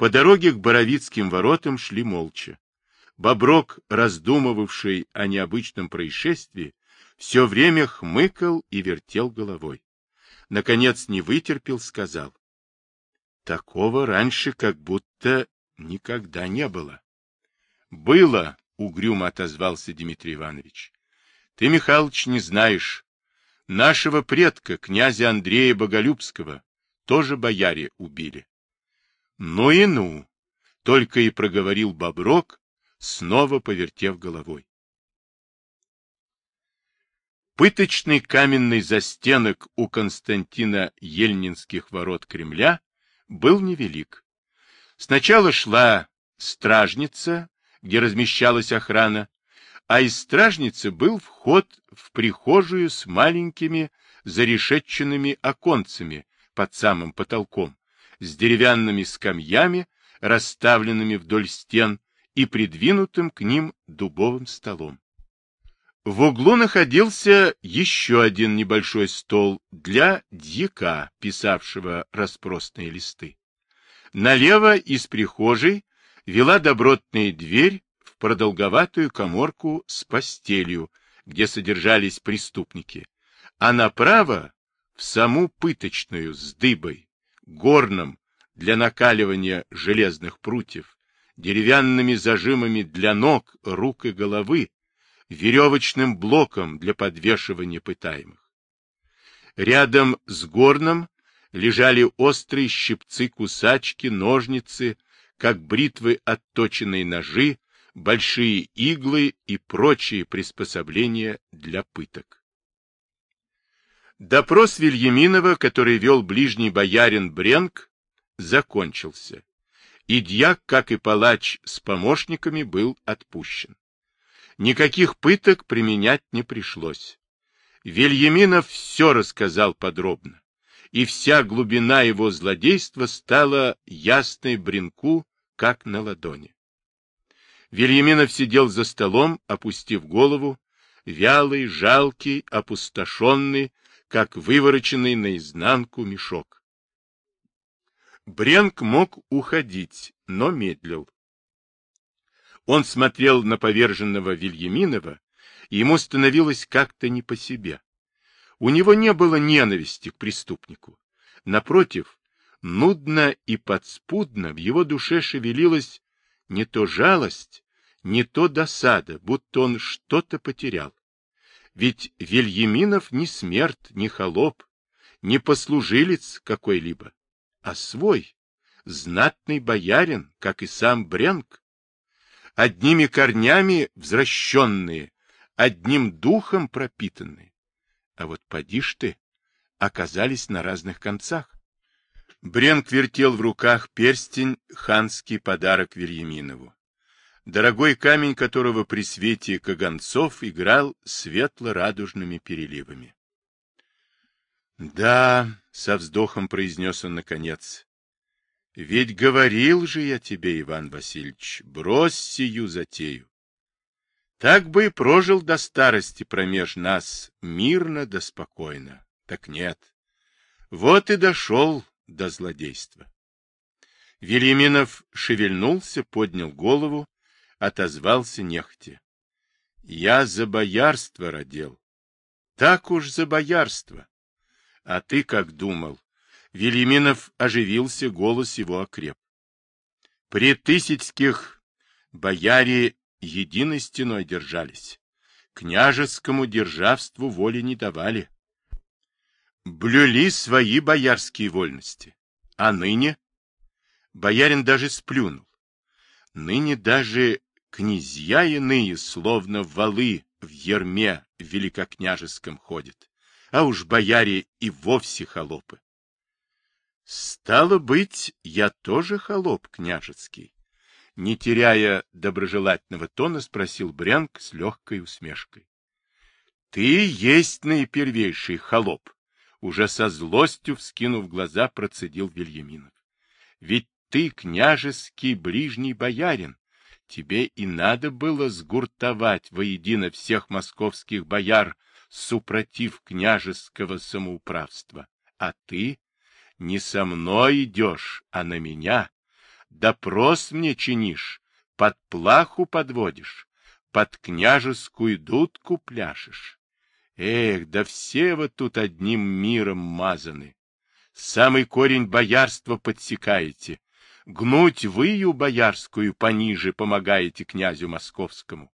По дороге к Боровицким воротам шли молча. Боброк, раздумывавший о необычном происшествии, все время хмыкал и вертел головой. Наконец не вытерпел, сказал. Такого раньше как будто никогда не было. Было, угрюмо отозвался Дмитрий Иванович. Ты, Михалыч, не знаешь. Нашего предка, князя Андрея Боголюбского, тоже бояре убили. Ну и ну, только и проговорил Боброк, снова повертев головой. Пыточный каменный застенок у Константина Ельнинских ворот Кремля был невелик. Сначала шла стражница, где размещалась охрана, а из стражницы был вход в прихожую с маленькими зарешетченными оконцами под самым потолком, с деревянными скамьями, расставленными вдоль стен, и придвинутым к ним дубовым столом. В углу находился еще один небольшой стол для дьяка, писавшего распростные листы. Налево из прихожей вела добротная дверь в продолговатую коморку с постелью, где содержались преступники, а направо в саму пыточную с дыбой, горном для накаливания железных прутьев, деревянными зажимами для ног, рук и головы, веревочным блоком для подвешивания пытаемых. Рядом с горном лежали острые щипцы-кусачки, ножницы, как бритвы отточенные ножи, большие иглы и прочие приспособления для пыток. Допрос Вильяминова, который вел ближний боярин Бренк, закончился и дьяк, как и палач с помощниками, был отпущен. Никаких пыток применять не пришлось. Вильяминов все рассказал подробно, и вся глубина его злодейства стала ясной Бринку, как на ладони. Вильяминов сидел за столом, опустив голову, вялый, жалкий, опустошенный, как вывороченный наизнанку мешок. Бренк мог уходить, но медлил. Он смотрел на поверженного Вильяминова, и ему становилось как-то не по себе. У него не было ненависти к преступнику. Напротив, нудно и подспудно в его душе шевелилась не то жалость, не то досада, будто он что-то потерял. Ведь Вильяминов не смерть, не холоп, не послужилец какой-либо а свой, знатный боярин, как и сам Бренк. Одними корнями взращенные, одним духом пропитанные. А вот поди ж ты, оказались на разных концах. Бренк вертел в руках перстень, ханский подарок Верьяминову. Дорогой камень которого при свете каганцов играл светло-радужными переливами. Да, — со вздохом произнес он наконец. — Ведь говорил же я тебе, Иван Васильевич, брось сию затею. Так бы и прожил до старости промеж нас мирно да спокойно. Так нет. Вот и дошел до злодейства. Велиминов шевельнулся, поднял голову, отозвался нехотя. Я за боярство родил. Так уж за боярство. А ты как думал? Велиминов оживился, голос его окреп. При тысячских бояре единой стеной держались. Княжескому державству воли не давали. Блюли свои боярские вольности. А ныне? Боярин даже сплюнул. Ныне даже князья иные, словно валы в ерме великокняжеском ходят а уж бояре и вовсе холопы. Стало быть, я тоже холоп княжеский. Не теряя доброжелательного тона, спросил Брянк с легкой усмешкой. Ты есть наипервейший холоп, уже со злостью вскинув глаза, процедил Вильяминов. Ведь ты княжеский ближний боярин, тебе и надо было сгуртовать воедино всех московских бояр, супротив княжеского самоуправства. А ты не со мной идешь, а на меня, допрос мне чинишь, под плаху подводишь, под княжескую дудку пляшешь. Эх, да все вы тут одним миром мазаны. Самый корень боярства подсекаете. Гнуть выю боярскую пониже помогаете князю московскому.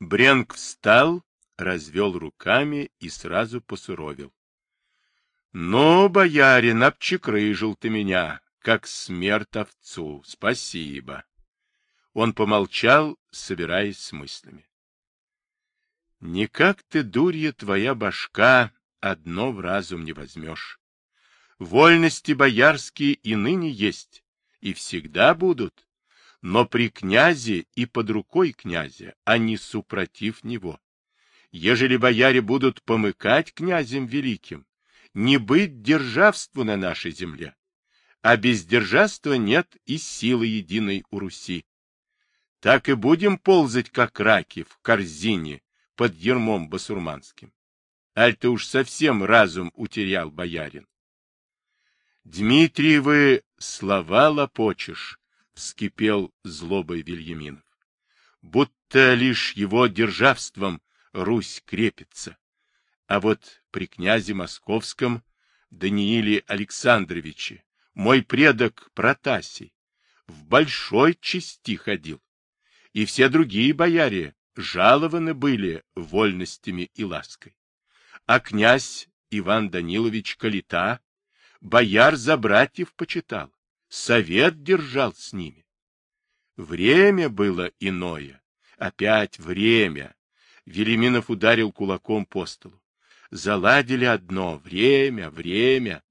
Бренк встал, развел руками и сразу посуровил. — Ну, боярин, обчекрыжил ты меня, как смерть овцу. Спасибо. Он помолчал, собираясь с мыслями. Никак ты, дурья твоя башка, одно в разум не возьмешь. Вольности боярские и ныне есть, и всегда будут, но при князе и под рукой князя, а не супротив него. Ежели бояре будут помыкать князем великим, не быть державству на нашей земле, а без державства нет и силы единой у Руси. Так и будем ползать, как раки, в корзине, под ермом басурманским. Аль ты уж совсем разум утерял, боярин. Дмитриевы слова лопочешь, — вскипел злобой Вильяминов. Будто лишь его державством Русь крепится. А вот при князе Московском Данииле Александровиче мой предок Протасий в большой части ходил, и все другие бояре жалованы были вольностями и лаской. А князь Иван Данилович Калита бояр за братьев почитал, совет держал с ними. Время было иное, опять время. Велиминов ударил кулаком по столу. Заладили одно — время, время.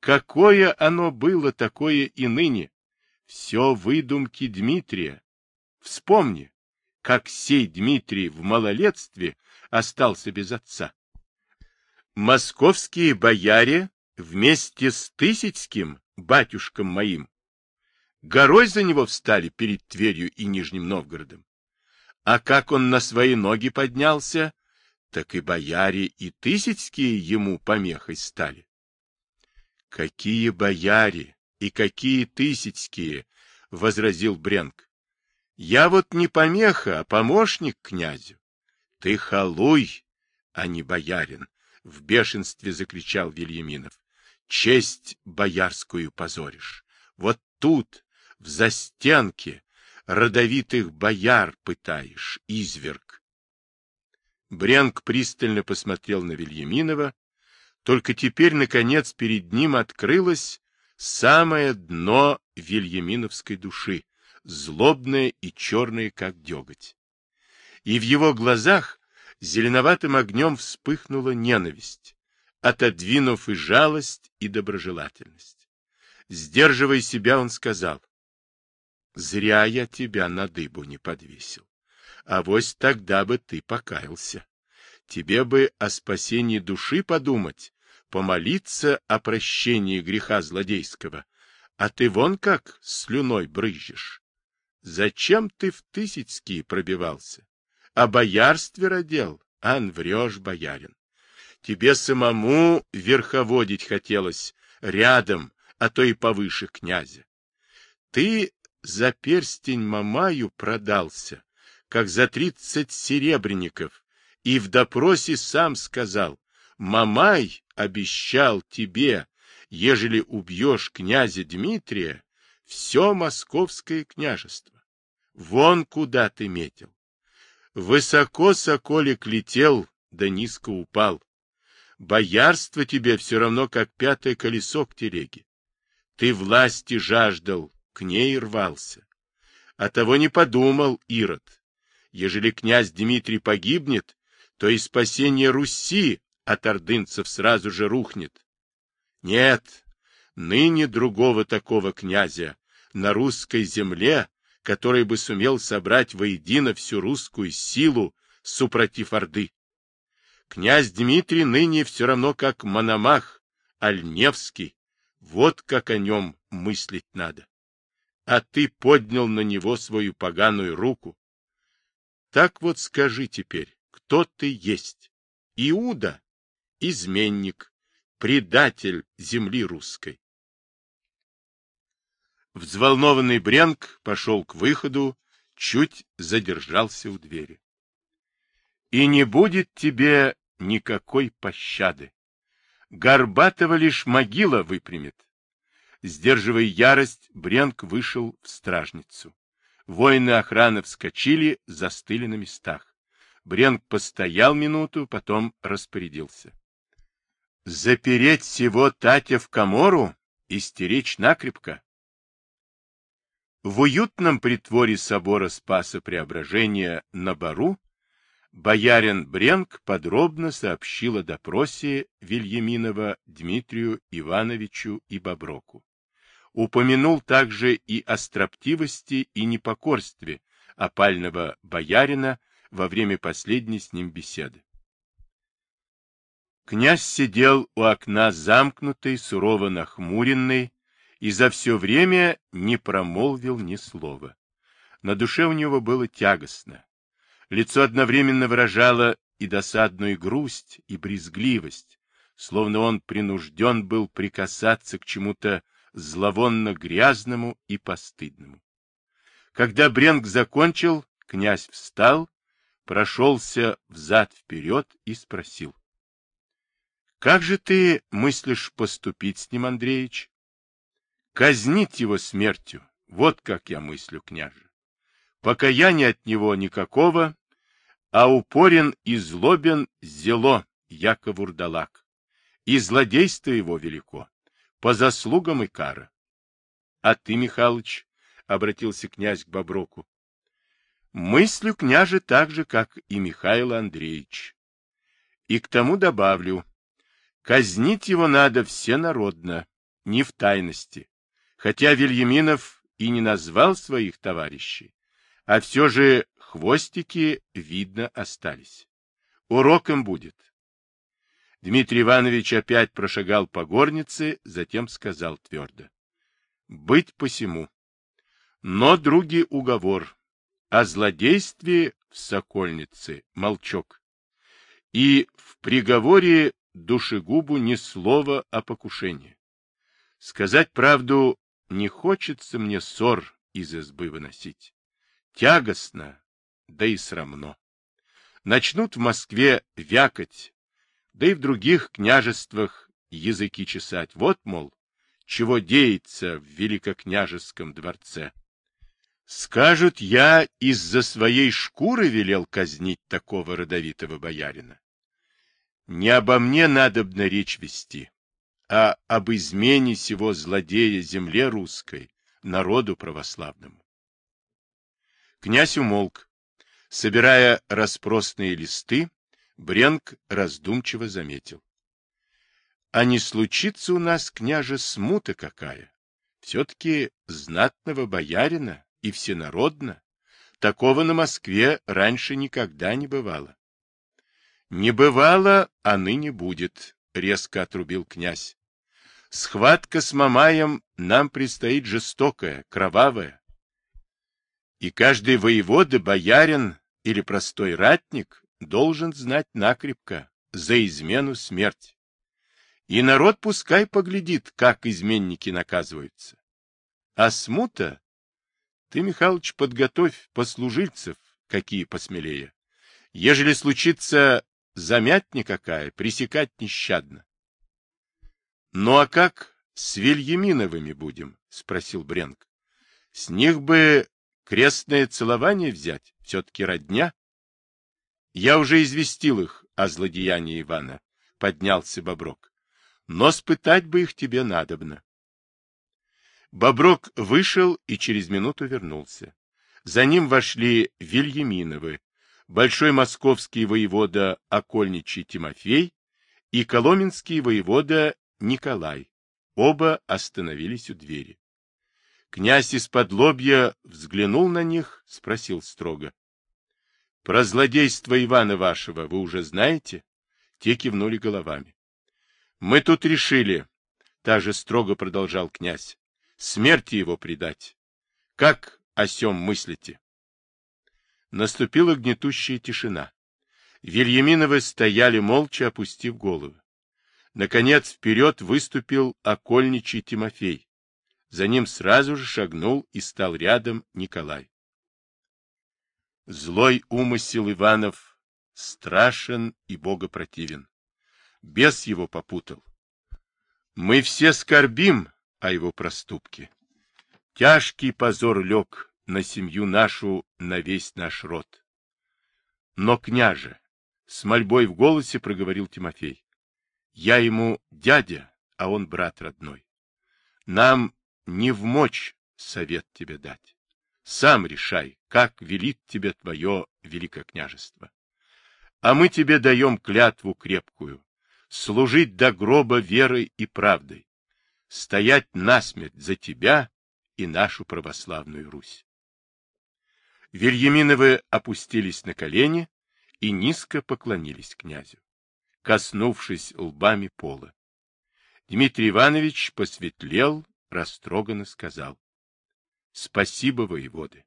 Какое оно было такое и ныне? Все выдумки Дмитрия. Вспомни, как сей Дмитрий в малолетстве остался без отца. Московские бояре вместе с Тысяцким, батюшком моим, горой за него встали перед Тверью и Нижним Новгородом. А как он на свои ноги поднялся, так и бояре и Тысяцкие ему помехой стали. Какие бояре и какие Тысяцкие, — возразил Бренк. Я вот не помеха, а помощник князю. Ты халуй, а не боярин, — в бешенстве закричал Вильяминов. Честь боярскую позоришь. Вот тут, в застенке, родовитых бояр пытаешь, изверг. Бренк пристально посмотрел на Вильяминова. Только теперь, наконец, перед ним открылось самое дно вильяминовской души злобное и черное, как деготь. И в его глазах зеленоватым огнем вспыхнула ненависть, отодвинув и жалость, и доброжелательность. Сдерживая себя, он сказал, «Зря я тебя на дыбу не подвесил. А вось тогда бы ты покаялся. Тебе бы о спасении души подумать, помолиться о прощении греха злодейского, а ты вон как слюной брызжешь. Зачем ты в Тысяцкие пробивался? О боярстве родил? Ан, врешь, боярин. Тебе самому верховодить хотелось рядом, а то и повыше князя. Ты за перстень Мамаю продался, как за тридцать серебряников, и в допросе сам сказал, Мамай обещал тебе, ежели убьешь князя Дмитрия, все московское княжество. Вон куда ты метил. Высоко соколик летел, да низко упал. Боярство тебе все равно, как пятое колесо к телеге. Ты власти жаждал, к ней рвался. А того не подумал Ирод. Ежели князь Дмитрий погибнет, то и спасение Руси от ордынцев сразу же рухнет. Нет, ныне другого такого князя на русской земле, который бы сумел собрать воедино всю русскую силу, супротив Орды. Князь Дмитрий ныне все равно как Мономах, Альневский, вот как о нем мыслить надо. А ты поднял на него свою поганую руку. Так вот скажи теперь, кто ты есть? Иуда, изменник, предатель земли русской. Взволнованный Бренк пошел к выходу, чуть задержался у двери. И не будет тебе никакой пощады. Горбатого лишь могила выпрямит. Сдерживая ярость, Бренк вышел в стражницу. Воины охраны вскочили, застыли на местах. Бренк постоял минуту, потом распорядился. Запереть всего Татя в комору и стеречь накрепко. В уютном притворе собора Спаса Преображения на Бару боярин Бренк подробно сообщил о допросе Вильяминова Дмитрию Ивановичу и Боброку. Упомянул также и о строптивости и непокорстве опального боярина во время последней с ним беседы. Князь сидел у окна замкнутый, сурово нахмуренный, и за все время не промолвил ни слова. На душе у него было тягостно. Лицо одновременно выражало и досадную грусть, и брезгливость, словно он принужден был прикасаться к чему-то зловонно грязному и постыдному. Когда Бренк закончил, князь встал, прошелся взад-вперед и спросил. — Как же ты мыслишь поступить с ним, Андреевич? Казнить его смертью. Вот как я мыслю, княже. Покаяния от него никакого, а упорен и злобен зело, яко вурдалак. И злодейство его велико, по заслугам и кара. А ты, Михалыч, — обратился князь к Боброку, — мыслю, княже, так же, как и Михаил Андреевич. И к тому добавлю, казнить его надо всенародно, не в тайности, Хотя Вильяминов и не назвал своих товарищей, а все же хвостики, видно, остались. Урок им будет. Дмитрий Иванович опять прошагал по горнице, затем сказал твердо. Быть посему. Но, други, уговор. О злодействе в Сокольнице молчок. И в приговоре душегубу ни слова о покушении. Сказать правду, не хочется мне ссор из избы выносить. Тягостно, да и срамно. Начнут в Москве вякать, да и в других княжествах языки чесать. Вот, мол, чего деется в великокняжеском дворце. Скажут, я из-за своей шкуры велел казнить такого родовитого боярина. Не обо мне надобно речь вести, а об измене сего злодея земле русской, народу православному. Князь умолк. Собирая распростные листы, Бренк раздумчиво заметил. А не случится у нас, княже, смута какая? Все-таки знатного боярина и всенародно. Такого на Москве раньше никогда не бывало. Не бывало, а ныне будет, — резко отрубил князь. Схватка с Мамаем нам предстоит жестокая, кровавая. И каждый воевода, боярин или простой ратник должен знать накрепко за измену смерть. И народ пускай поглядит, как изменники наказываются. А смута? Ты, Михалыч, подготовь послужильцев, какие посмелее. Ежели случится замятня какая, пресекать нещадно. — Ну а как с Вильяминовыми будем? — спросил Бренк. — С них бы крестное целование взять, все-таки родня. — Я уже известил их о злодеянии Ивана, — поднялся Боброк. — Но спытать бы их тебе надобно. Боброк вышел и через минуту вернулся. За ним вошли Вильяминовы, большой московский воевода Окольничий Тимофей и коломенский воевода Николай. Оба остановились у двери. Князь из-под лобья взглянул на них, спросил строго. — Про злодейство Ивана вашего вы уже знаете? Те кивнули головами. — Мы тут решили, — также строго продолжал князь, — смерти его предать. Как о сем мыслите? Наступила гнетущая тишина. Вильяминовы стояли молча, опустив головы. Наконец вперед выступил окольничий Тимофей. За ним сразу же шагнул и стал рядом Николай. Злой умысел Иванов страшен и богопротивен. Бес его попутал. Мы все скорбим о его проступке. Тяжкий позор лег на семью нашу, на весь наш род. Но, княже, с мольбой в голосе проговорил Тимофей, я ему дядя, а он брат родной. Нам не в мочь совет тебе дать. Сам решай, как велит тебе твое великокняжество. А мы тебе даем клятву крепкую, служить до гроба верой и правдой, стоять насмерть за тебя и нашу православную Русь. Вильяминовы опустились на колени и низко поклонились князю, коснувшись лбами пола. Дмитрий Иванович посветлел, растроганно сказал. — Спасибо, воеводы.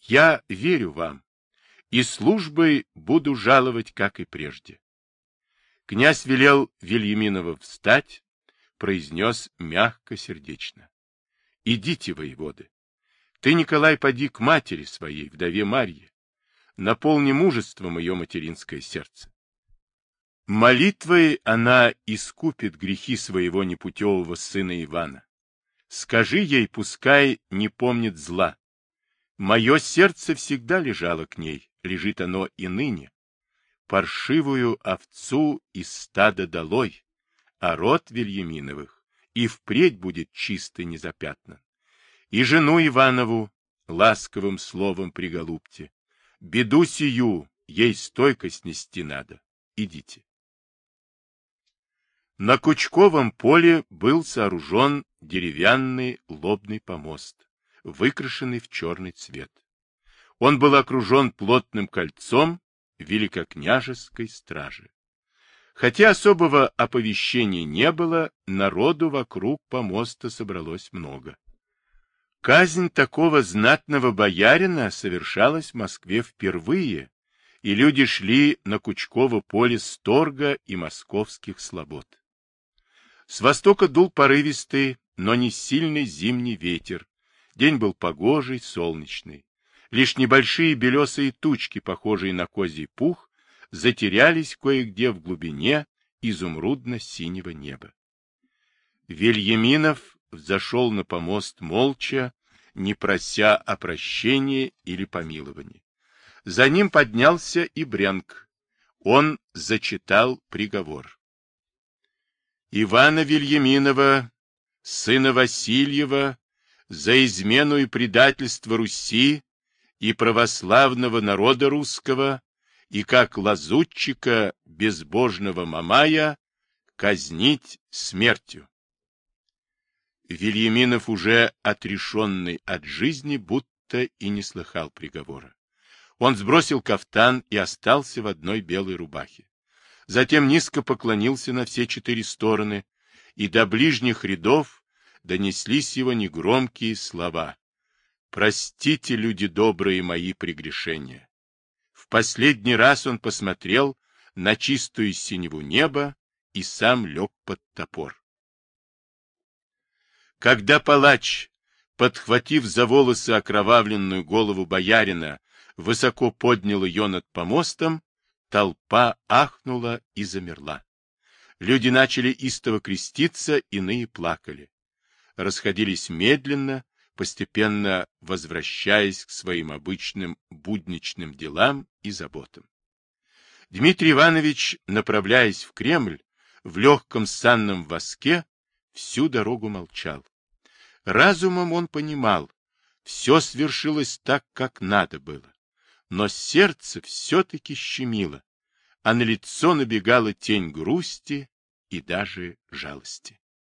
Я верю вам, и службой буду жаловать, как и прежде. Князь велел Вильяминова встать, произнес мягко, сердечно. — Идите, воеводы. Ты, Николай, поди к матери своей, вдове Марье. Наполни мужеством ее материнское сердце. Молитвой она искупит грехи своего непутевого сына Ивана. Скажи ей, пускай не помнит зла. Мое сердце всегда лежало к ней, лежит оно и ныне. Паршивую овцу из стада долой, а род Вильяминовых и впредь будет чистый незапятнан. И жену Иванову ласковым словом приголубьте. Беду сию, ей стойкость нести надо. Идите. На Кучковом поле был сооружен деревянный лобный помост, выкрашенный в черный цвет. Он был окружен плотным кольцом великокняжеской стражи. Хотя особого оповещения не было, народу вокруг помоста собралось много. Казнь такого знатного боярина совершалась в Москве впервые, и люди шли на Кучково поле Сторга и московских слобод. С востока дул порывистый, но не сильный зимний ветер. День был погожий, солнечный. Лишь небольшие белесые тучки, похожие на козий пух, затерялись кое-где в глубине изумрудно-синего неба. Вильяминов взошел на помост молча, не прося о прощении или помиловании. За ним поднялся и Брянк. Он зачитал приговор. Ивана Вильяминова, сына Васильева, за измену и предательство Руси и православного народа русского, и как лазутчика безбожного Мамая казнить смертью. Вильяминов, уже отрешенный от жизни, будто и не слыхал приговора. Он сбросил кафтан и остался в одной белой рубахе затем низко поклонился на все четыре стороны, и до ближних рядов донеслись его негромкие слова. «Простите, люди добрые, мои прегрешения». В последний раз он посмотрел на чистую синеву неба и сам лег под топор. Когда палач, подхватив за волосы окровавленную голову боярина, высоко поднял ее над помостом, Толпа ахнула и замерла. Люди начали истово креститься, иные плакали. Расходились медленно, постепенно возвращаясь к своим обычным будничным делам и заботам. Дмитрий Иванович, направляясь в Кремль, в легком санном воске, всю дорогу молчал. Разумом он понимал, все свершилось так, как надо было но сердце все-таки щемило, а на лицо набегала тень грусти и даже жалости.